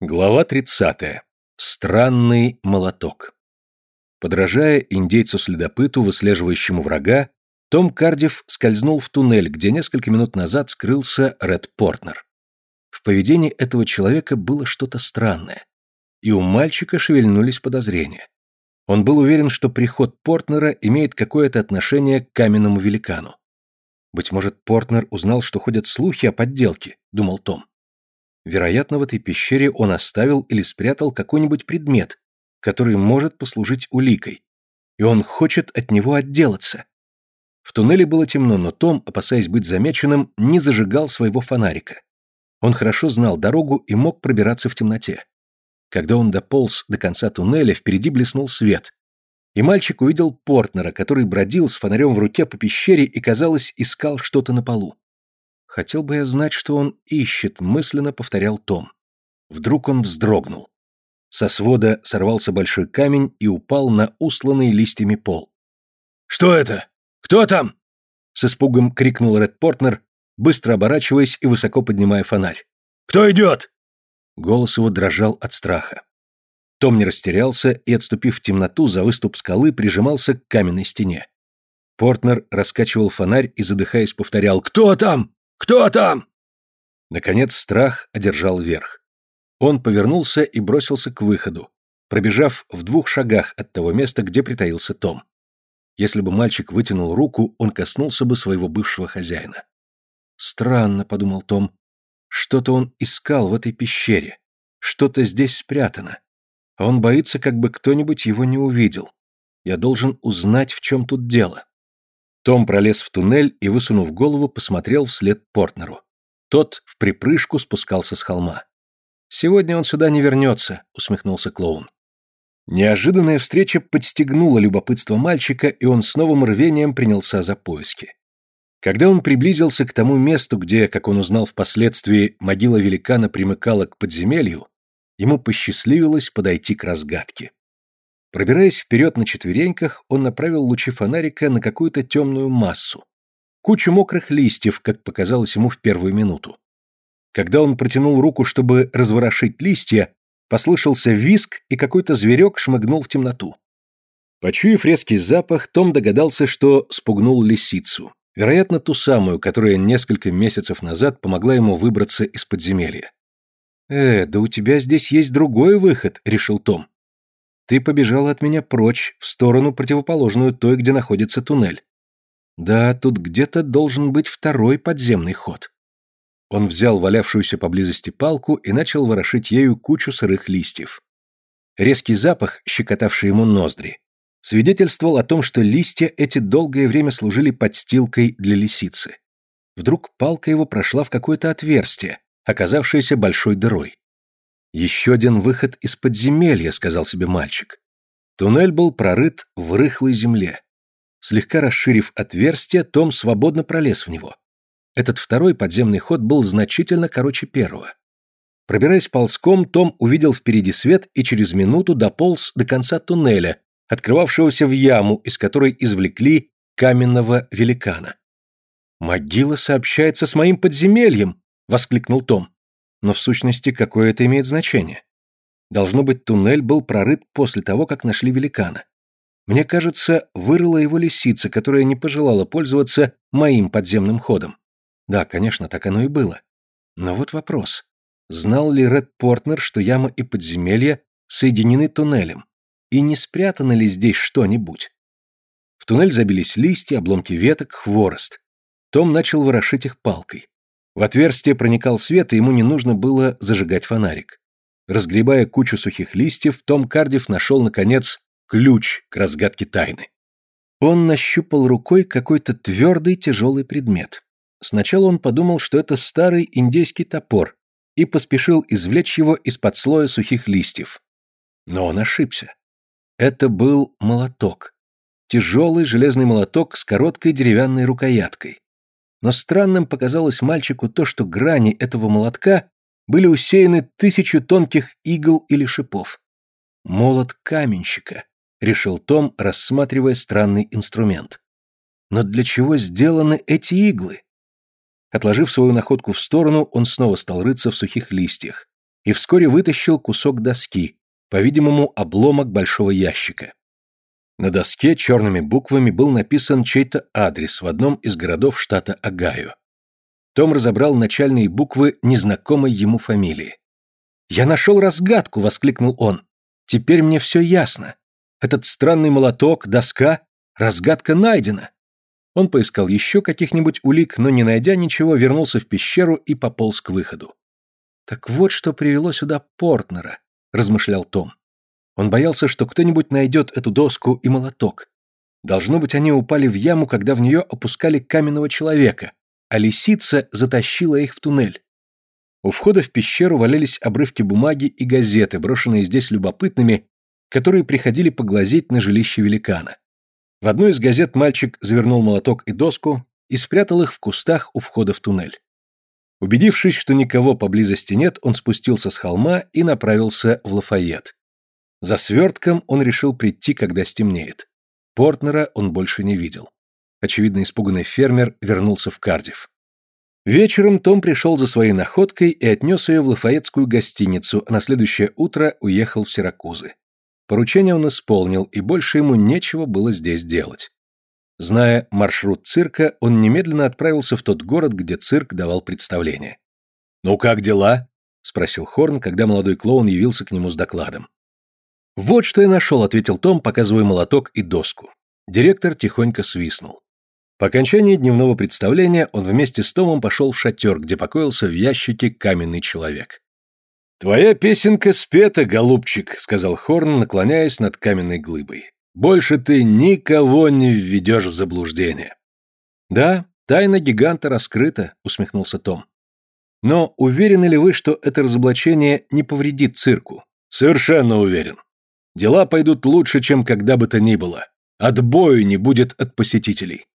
Глава 30. Странный молоток. Подражая индейцу-следопыту, выслеживающему врага, Том Кардив скользнул в туннель, где несколько минут назад скрылся Ред Портнер. В поведении этого человека было что-то странное, и у мальчика шевельнулись подозрения. Он был уверен, что приход Портнера имеет какое-то отношение к каменному великану. «Быть может, Портнер узнал, что ходят слухи о подделке», — думал Том. Вероятно, в этой пещере он оставил или спрятал какой-нибудь предмет, который может послужить уликой, и он хочет от него отделаться. В туннеле было темно, но Том, опасаясь быть замеченным, не зажигал своего фонарика. Он хорошо знал дорогу и мог пробираться в темноте. Когда он дополз до конца туннеля, впереди блеснул свет, и мальчик увидел Портнера, который бродил с фонарем в руке по пещере и, казалось, искал что-то на полу. Хотел бы я знать, что он ищет, мысленно повторял Том. Вдруг он вздрогнул. Со свода сорвался большой камень и упал на усланный листьями пол. «Что это? Кто там?» С испугом крикнул Ред Портнер, быстро оборачиваясь и высоко поднимая фонарь. «Кто идет?» Голос его дрожал от страха. Том не растерялся и, отступив в темноту за выступ скалы, прижимался к каменной стене. Портнер раскачивал фонарь и, задыхаясь, повторял «Кто там? Кто там?» Наконец страх одержал верх. Он повернулся и бросился к выходу, пробежав в двух шагах от того места, где притаился Том. Если бы мальчик вытянул руку, он коснулся бы своего бывшего хозяина. «Странно», — подумал Том, — «что-то он искал в этой пещере, что-то здесь спрятано. А он боится, как бы кто-нибудь его не увидел. Я должен узнать, в чем тут дело». Том пролез в туннель и, высунув голову, посмотрел вслед Портнеру. Тот в припрыжку спускался с холма. «Сегодня он сюда не вернется», — усмехнулся клоун. Неожиданная встреча подстегнула любопытство мальчика, и он с новым рвением принялся за поиски. Когда он приблизился к тому месту, где, как он узнал впоследствии, могила великана примыкала к подземелью, ему посчастливилось подойти к разгадке. Пробираясь вперед на четвереньках, он направил лучи фонарика на какую-то темную массу. Кучу мокрых листьев, как показалось ему в первую минуту. Когда он протянул руку, чтобы разворошить листья, послышался визг, и какой-то зверек шмыгнул в темноту. Почуяв резкий запах, Том догадался, что спугнул лисицу. Вероятно, ту самую, которая несколько месяцев назад помогла ему выбраться из подземелья. «Э, да у тебя здесь есть другой выход», — решил Том. Ты побежала от меня прочь, в сторону противоположную той, где находится туннель. Да, тут где-то должен быть второй подземный ход. Он взял валявшуюся поблизости палку и начал ворошить ею кучу сырых листьев. Резкий запах, щекотавший ему ноздри, свидетельствовал о том, что листья эти долгое время служили подстилкой для лисицы. Вдруг палка его прошла в какое-то отверстие, оказавшееся большой дырой. «Еще один выход из подземелья», — сказал себе мальчик. Туннель был прорыт в рыхлой земле. Слегка расширив отверстие, Том свободно пролез в него. Этот второй подземный ход был значительно короче первого. Пробираясь ползком, Том увидел впереди свет и через минуту дополз до конца туннеля, открывавшегося в яму, из которой извлекли каменного великана. «Могила сообщается с моим подземельем!» — воскликнул Том. Но в сущности, какое это имеет значение? Должно быть, туннель был прорыт после того, как нашли великана. Мне кажется, вырыла его лисица, которая не пожелала пользоваться моим подземным ходом. Да, конечно, так оно и было. Но вот вопрос. Знал ли Ред Портнер, что яма и подземелье соединены туннелем? И не спрятано ли здесь что-нибудь? В туннель забились листья, обломки веток, хворост. Том начал ворошить их палкой. В отверстие проникал свет, и ему не нужно было зажигать фонарик. Разгребая кучу сухих листьев, Том Кардив нашел, наконец, ключ к разгадке тайны. Он нащупал рукой какой-то твердый тяжелый предмет. Сначала он подумал, что это старый индейский топор, и поспешил извлечь его из-под слоя сухих листьев. Но он ошибся. Это был молоток. Тяжелый железный молоток с короткой деревянной рукояткой но странным показалось мальчику то, что грани этого молотка были усеяны тысячу тонких игл или шипов. «Молот каменщика», — решил Том, рассматривая странный инструмент. «Но для чего сделаны эти иглы?» Отложив свою находку в сторону, он снова стал рыться в сухих листьях. и вскоре вытащил кусок доски, по-видимому, обломок большого ящика. На доске черными буквами был написан чей-то адрес в одном из городов штата Огайо. Том разобрал начальные буквы незнакомой ему фамилии. «Я нашел разгадку!» — воскликнул он. «Теперь мне все ясно. Этот странный молоток, доска, разгадка найдена!» Он поискал еще каких-нибудь улик, но, не найдя ничего, вернулся в пещеру и пополз к выходу. «Так вот, что привело сюда Портнера», — размышлял Том. Он боялся, что кто-нибудь найдет эту доску и молоток. Должно быть, они упали в яму, когда в нее опускали каменного человека, а лисица затащила их в туннель. У входа в пещеру валялись обрывки бумаги и газеты, брошенные здесь любопытными, которые приходили поглазеть на жилище великана. В одной из газет мальчик завернул молоток и доску и спрятал их в кустах у входа в туннель. Убедившись, что никого поблизости нет, он спустился с холма и направился в Лафайет. За свертком он решил прийти, когда стемнеет. Портнера он больше не видел. Очевидно, испуганный фермер вернулся в Кардив. Вечером Том пришел за своей находкой и отнес ее в Лафаетскую гостиницу, а на следующее утро уехал в Сиракузы. Поручение он исполнил, и больше ему нечего было здесь делать. Зная маршрут цирка, он немедленно отправился в тот город, где цирк давал представление. «Ну как дела?» — спросил Хорн, когда молодой клоун явился к нему с докладом. «Вот что я нашел», — ответил Том, показывая молоток и доску. Директор тихонько свистнул. По окончании дневного представления он вместе с Томом пошел в шатер, где покоился в ящике каменный человек. «Твоя песенка спета, голубчик», — сказал Хорн, наклоняясь над каменной глыбой. «Больше ты никого не введешь в заблуждение». «Да, тайна гиганта раскрыта», — усмехнулся Том. «Но уверены ли вы, что это разоблачение не повредит цирку?» «Совершенно уверен. Дела пойдут лучше, чем когда бы то ни было. Отбою не будет от посетителей.